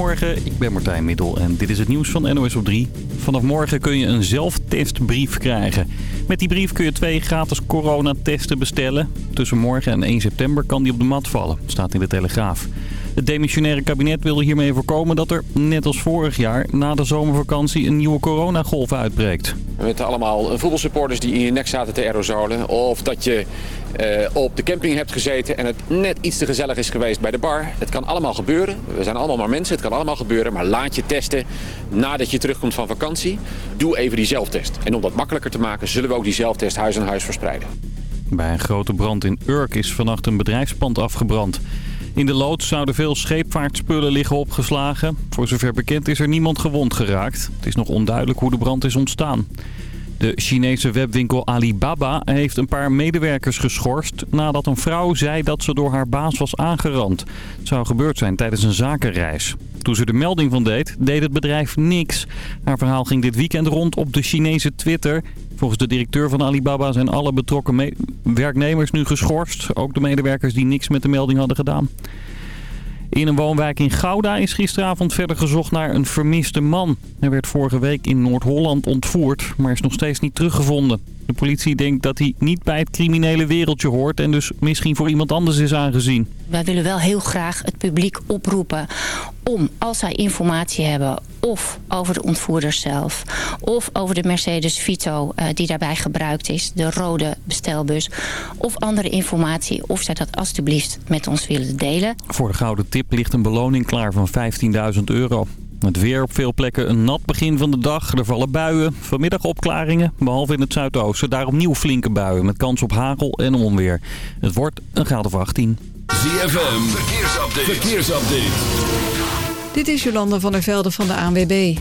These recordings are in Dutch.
Goedemorgen, ik ben Martijn Middel en dit is het nieuws van NOS op 3. Vanaf morgen kun je een zelftestbrief krijgen. Met die brief kun je twee gratis coronatesten bestellen. Tussen morgen en 1 september kan die op de mat vallen, staat in de Telegraaf. Het demissionaire kabinet wilde hiermee voorkomen dat er, net als vorig jaar, na de zomervakantie een nieuwe coronagolf uitbreekt. We weten allemaal voetbalsupporters die in je nek zaten te aerosolen. Of dat je eh, op de camping hebt gezeten en het net iets te gezellig is geweest bij de bar. Het kan allemaal gebeuren. We zijn allemaal maar mensen, het kan allemaal gebeuren. Maar laat je testen nadat je terugkomt van vakantie. Doe even die zelftest. En om dat makkelijker te maken zullen we ook die zelftest huis aan huis verspreiden. Bij een grote brand in Urk is vannacht een bedrijfspand afgebrand. In de loods zouden veel scheepvaartspullen liggen opgeslagen. Voor zover bekend is er niemand gewond geraakt. Het is nog onduidelijk hoe de brand is ontstaan. De Chinese webwinkel Alibaba heeft een paar medewerkers geschorst... nadat een vrouw zei dat ze door haar baas was aangerand. Het zou gebeurd zijn tijdens een zakenreis. Toen ze de melding van deed, deed het bedrijf niks. Haar verhaal ging dit weekend rond op de Chinese Twitter. Volgens de directeur van Alibaba zijn alle betrokken werknemers nu geschorst. Ook de medewerkers die niks met de melding hadden gedaan. In een woonwijk in Gouda is gisteravond verder gezocht naar een vermiste man. Hij werd vorige week in Noord-Holland ontvoerd, maar is nog steeds niet teruggevonden. De politie denkt dat hij niet bij het criminele wereldje hoort en dus misschien voor iemand anders is aangezien. Wij willen wel heel graag het publiek oproepen om, als zij informatie hebben... of over de ontvoerders zelf, of over de Mercedes Vito uh, die daarbij gebruikt is... de rode bestelbus, of andere informatie... of zij dat alstublieft met ons willen delen. Voor de gouden tip ligt een beloning klaar van 15.000 euro. Het weer op veel plekken een nat begin van de dag. Er vallen buien. Vanmiddag opklaringen, behalve in het zuidoosten. Daar opnieuw flinke buien met kans op hagel en onweer. Het wordt een graad of 18. ZFM, verkeersupdate. verkeersupdate. Dit is Jolanda van der Velde van de ANWB.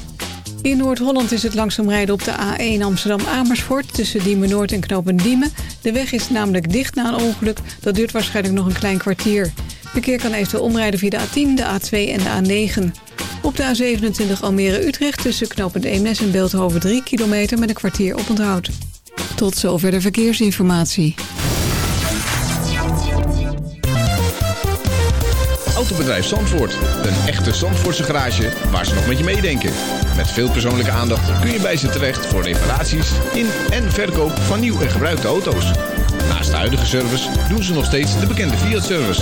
In Noord-Holland is het langzaam rijden op de A1 Amsterdam-Amersfoort... tussen Diemen Noord en Knopen Diemen. De weg is namelijk dicht na een ongeluk. Dat duurt waarschijnlijk nog een klein kwartier. Verkeer kan eventueel omrijden via de A10, de A2 en de A9. Op de A27 Almere-Utrecht tussen knooppunt Eemnes en Beeldhoven 3 kilometer met een kwartier op onthoud. Tot zover de verkeersinformatie. Autobedrijf Zandvoort. Een echte Zandvoortse garage waar ze nog met je meedenken. Met veel persoonlijke aandacht kun je bij ze terecht voor reparaties in en verkoop van nieuw en gebruikte auto's. Naast de huidige service doen ze nog steeds de bekende Fiat-service.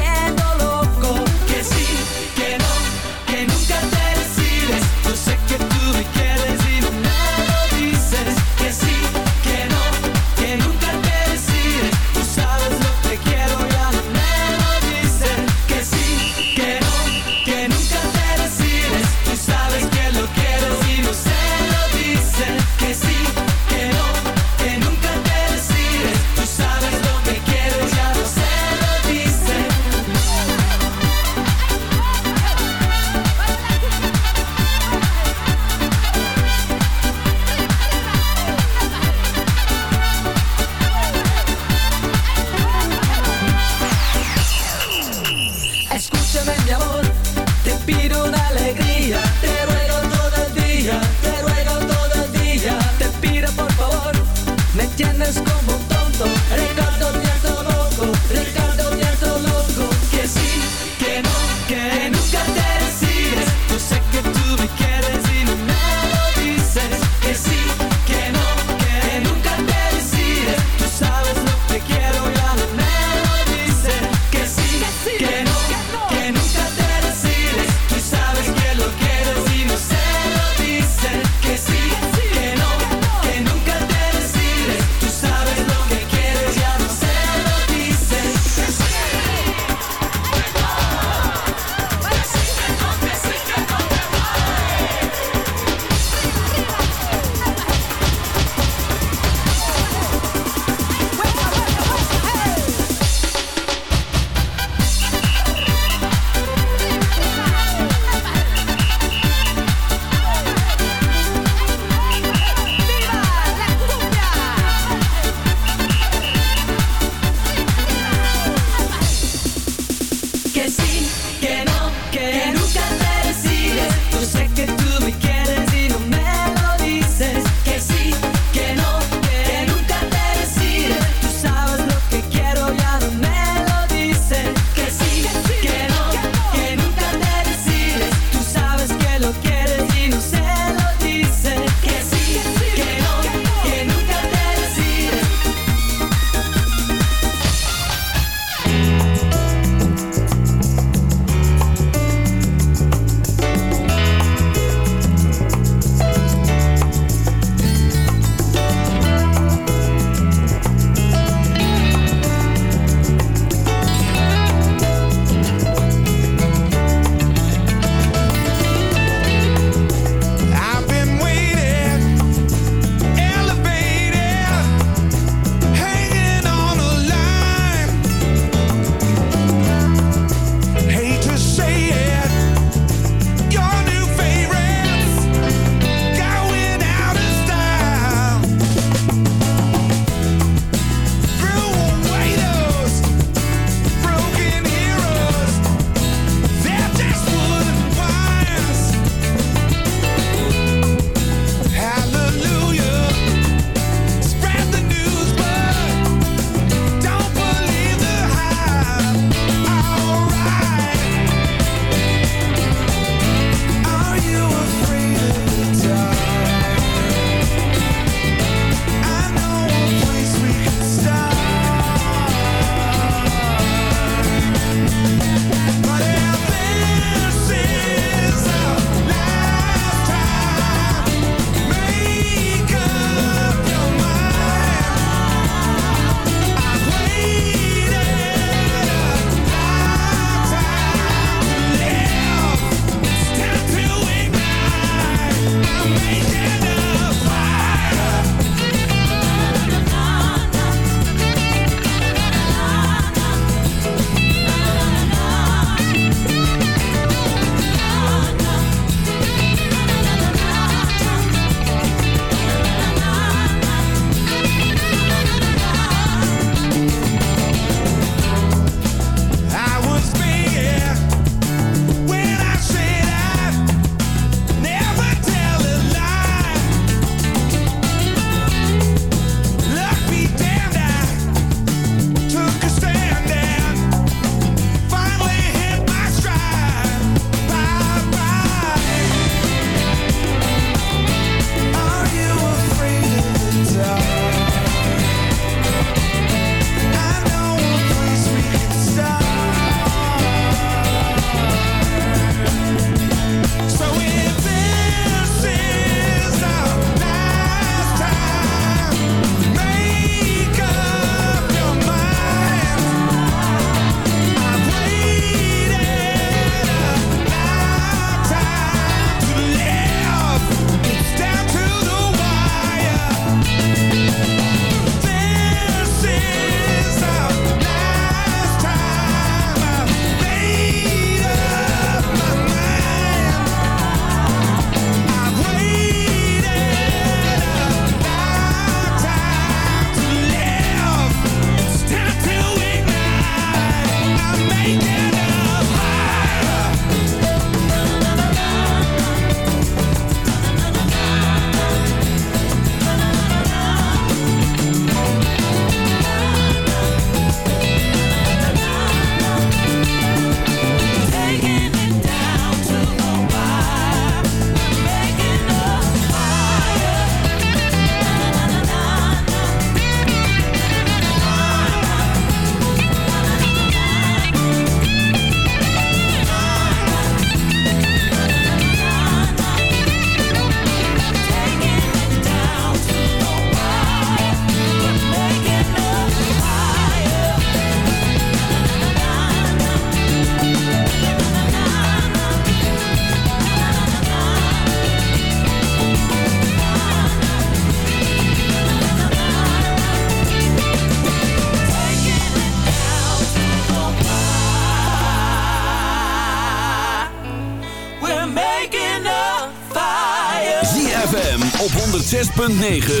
9.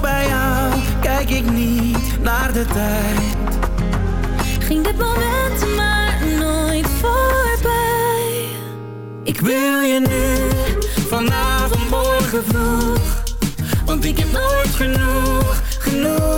Bij jou kijk ik niet naar de tijd. Ging dit moment maar nooit voorbij. Ik wil je nu, vanavond, morgen vroeg. Want ik heb nooit genoeg, genoeg.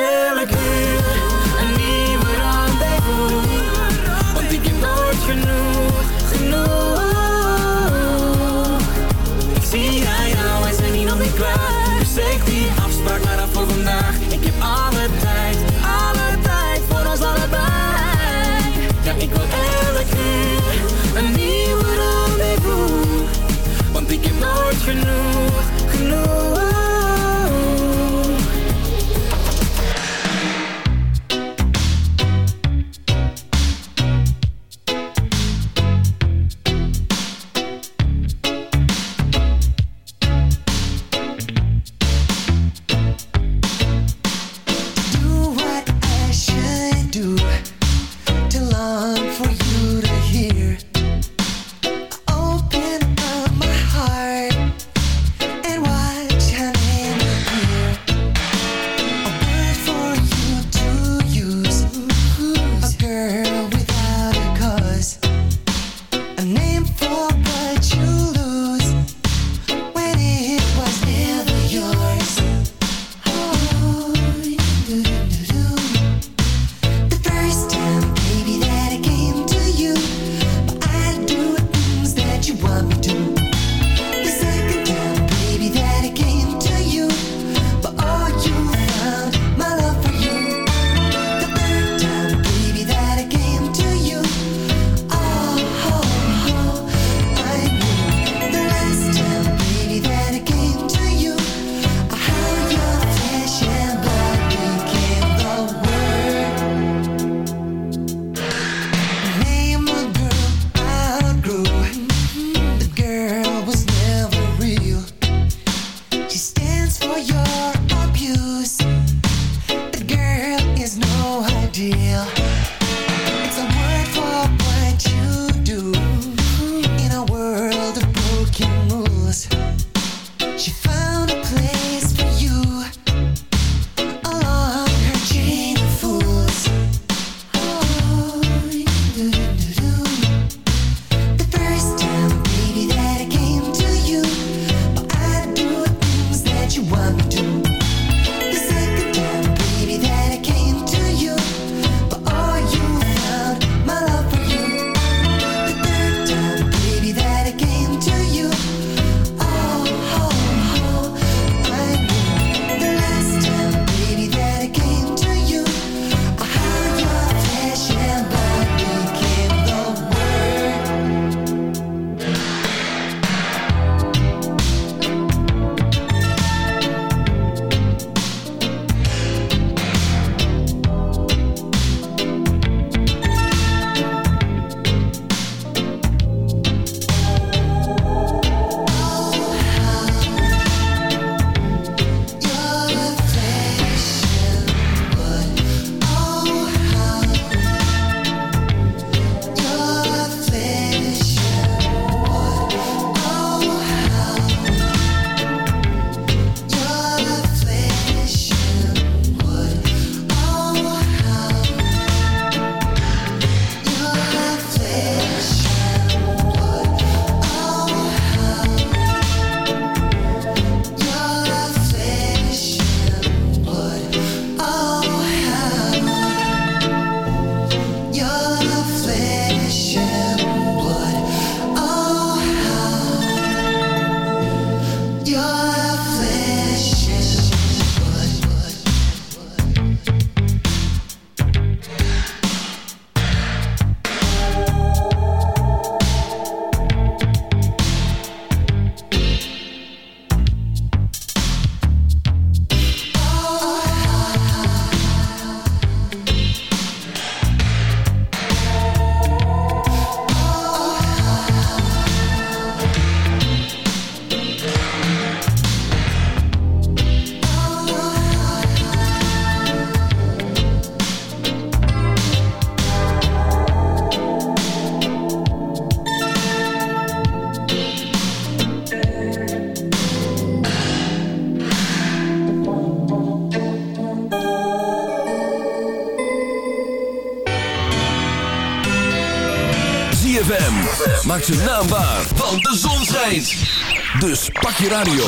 je radio,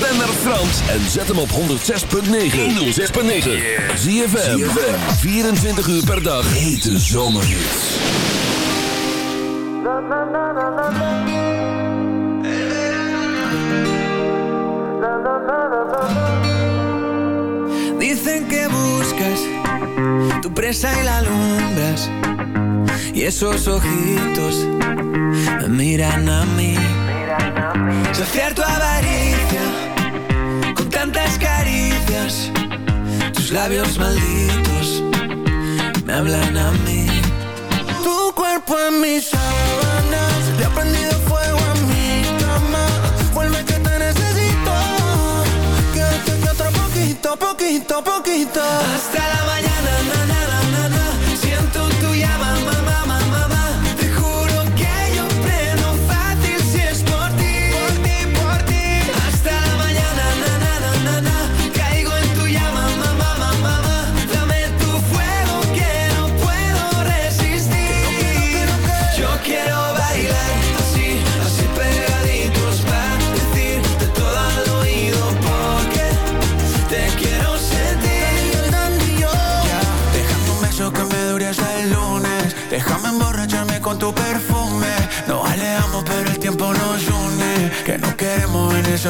ben naar Frans en zet hem op 106.9. 106.9. ZFM, 24 uur per dag. Hete zomerhits. Dicen que buscas tu presa y la alumbras. Y esos ojitos miran a mí. Saciar tu avaricia con tantas caricias. Tus labios malditos me hablan a mí. Tu cuerpo en mis sábanas, le ha prendido fuego a mi cama. Vuelve que te necesito. Quédate que otro poquito, poquito, poquito. Hasta la mañana,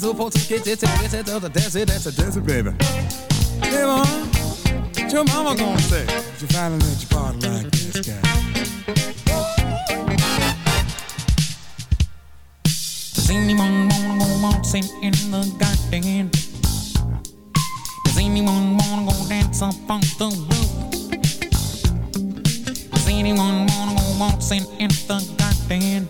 She's a two get it, get it, it, that's it, that's it, baby. Hey, mom, what your mama gonna say? if You finally let your party like this guy. Does anyone wanna go waltzing in the garden? Does anyone wanna go dance up on the roof? Does anyone wanna go waltzing in the garden?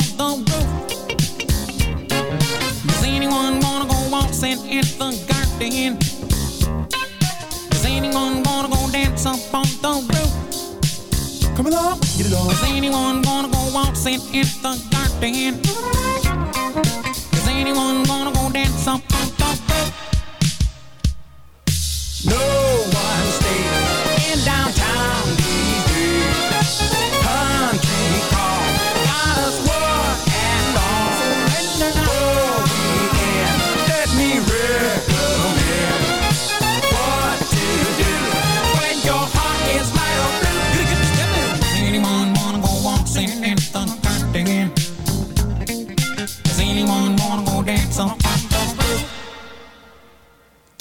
waltzing in the garden? Does anyone wanna go dance up on the roof? Come along, get it on. Does anyone wanna go waltzing in the garden? Does anyone wanna go dance up on the roof? No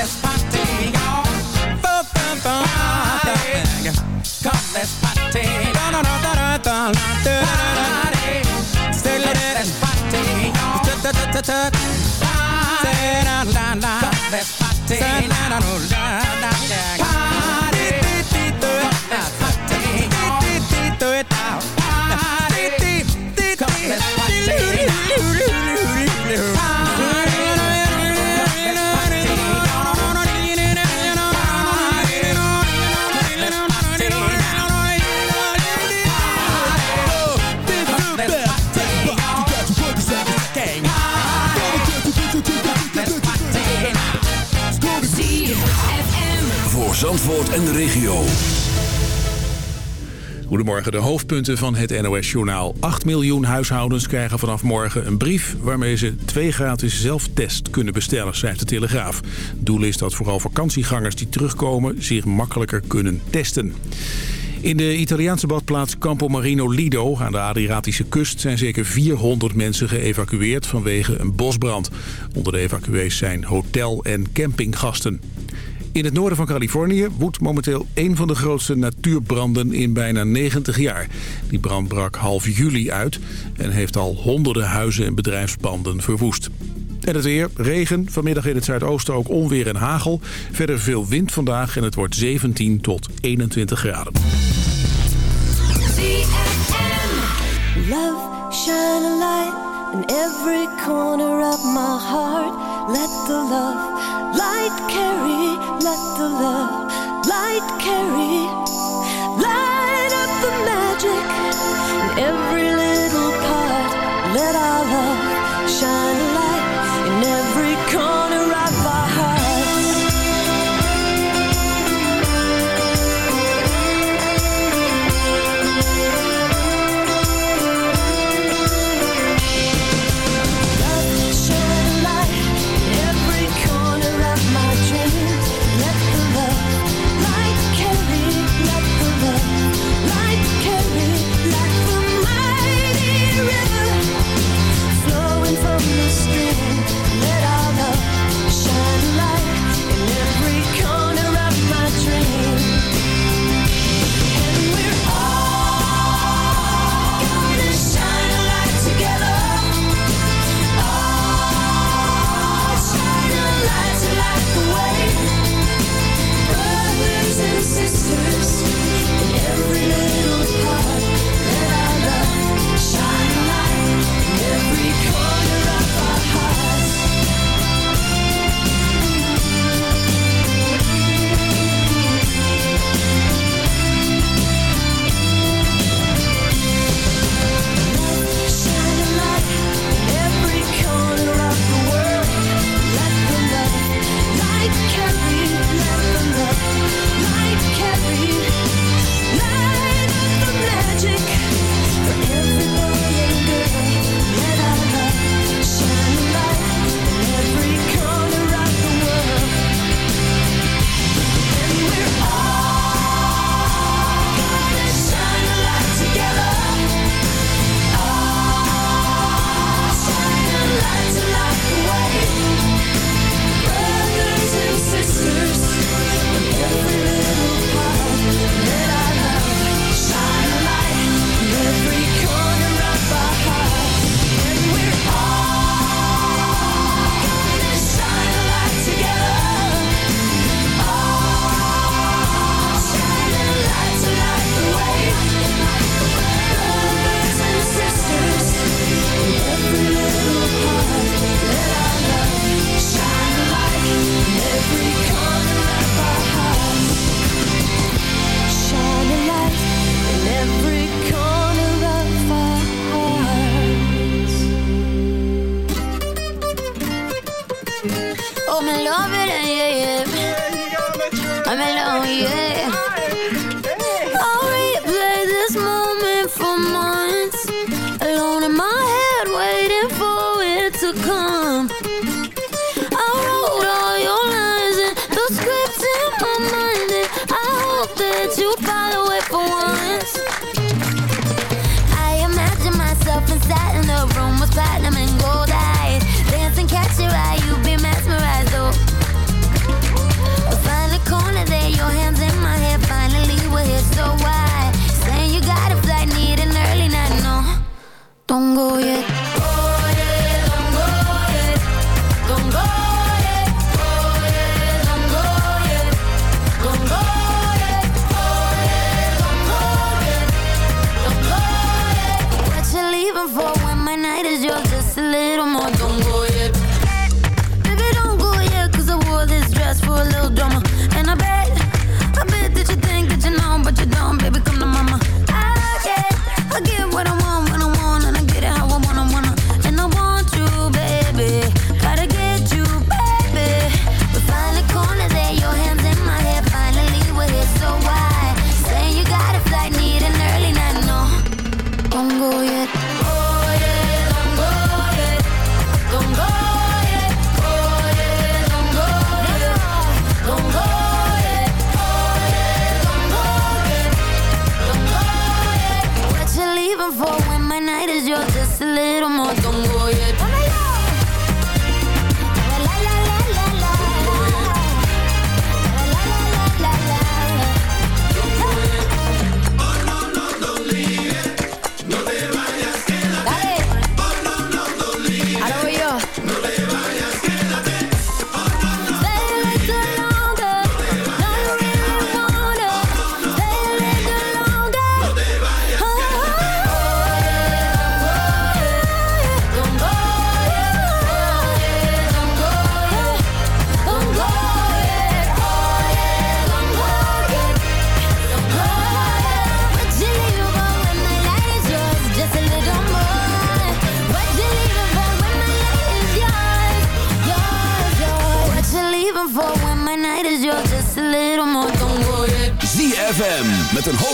Let's party, Zandvoort en de regio. Goedemorgen, de hoofdpunten van het NOS-journaal. 8 miljoen huishoudens krijgen vanaf morgen een brief... waarmee ze twee gratis zelftest kunnen bestellen, schrijft de Telegraaf. Doel is dat vooral vakantiegangers die terugkomen zich makkelijker kunnen testen. In de Italiaanse badplaats Campo Marino Lido aan de Adriatische kust... zijn zeker 400 mensen geëvacueerd vanwege een bosbrand. Onder de evacuees zijn hotel- en campinggasten. In het noorden van Californië woedt momenteel een van de grootste natuurbranden in bijna 90 jaar. Die brand brak half juli uit en heeft al honderden huizen en bedrijfspanden verwoest. En het weer, regen, vanmiddag in het zuidoosten ook onweer en hagel. Verder veel wind vandaag en het wordt 17 tot 21 graden. Let the love light carry, let the love light carry. Light up the magic in every little part. Let our love shine when my night is yours just a little more. Don't go, yet.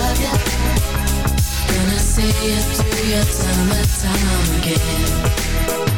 love you Gonna see you through your summertime again.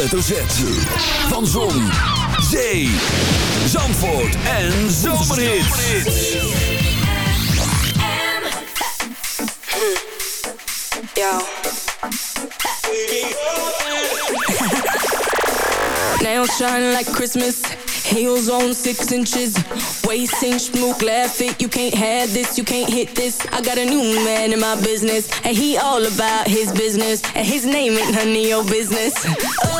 hoofdletter Z. Van Zon, Zee, Zandvoort en Zomerhits. Yo. Now shine like Christmas. Heels on six inches. Waist inch, smook, laugh it. You can't have this, you can't hit this. I got a new man in my business, and he all about his business. And his name ain't none of your business. Oh